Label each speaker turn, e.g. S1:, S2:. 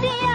S1: दिया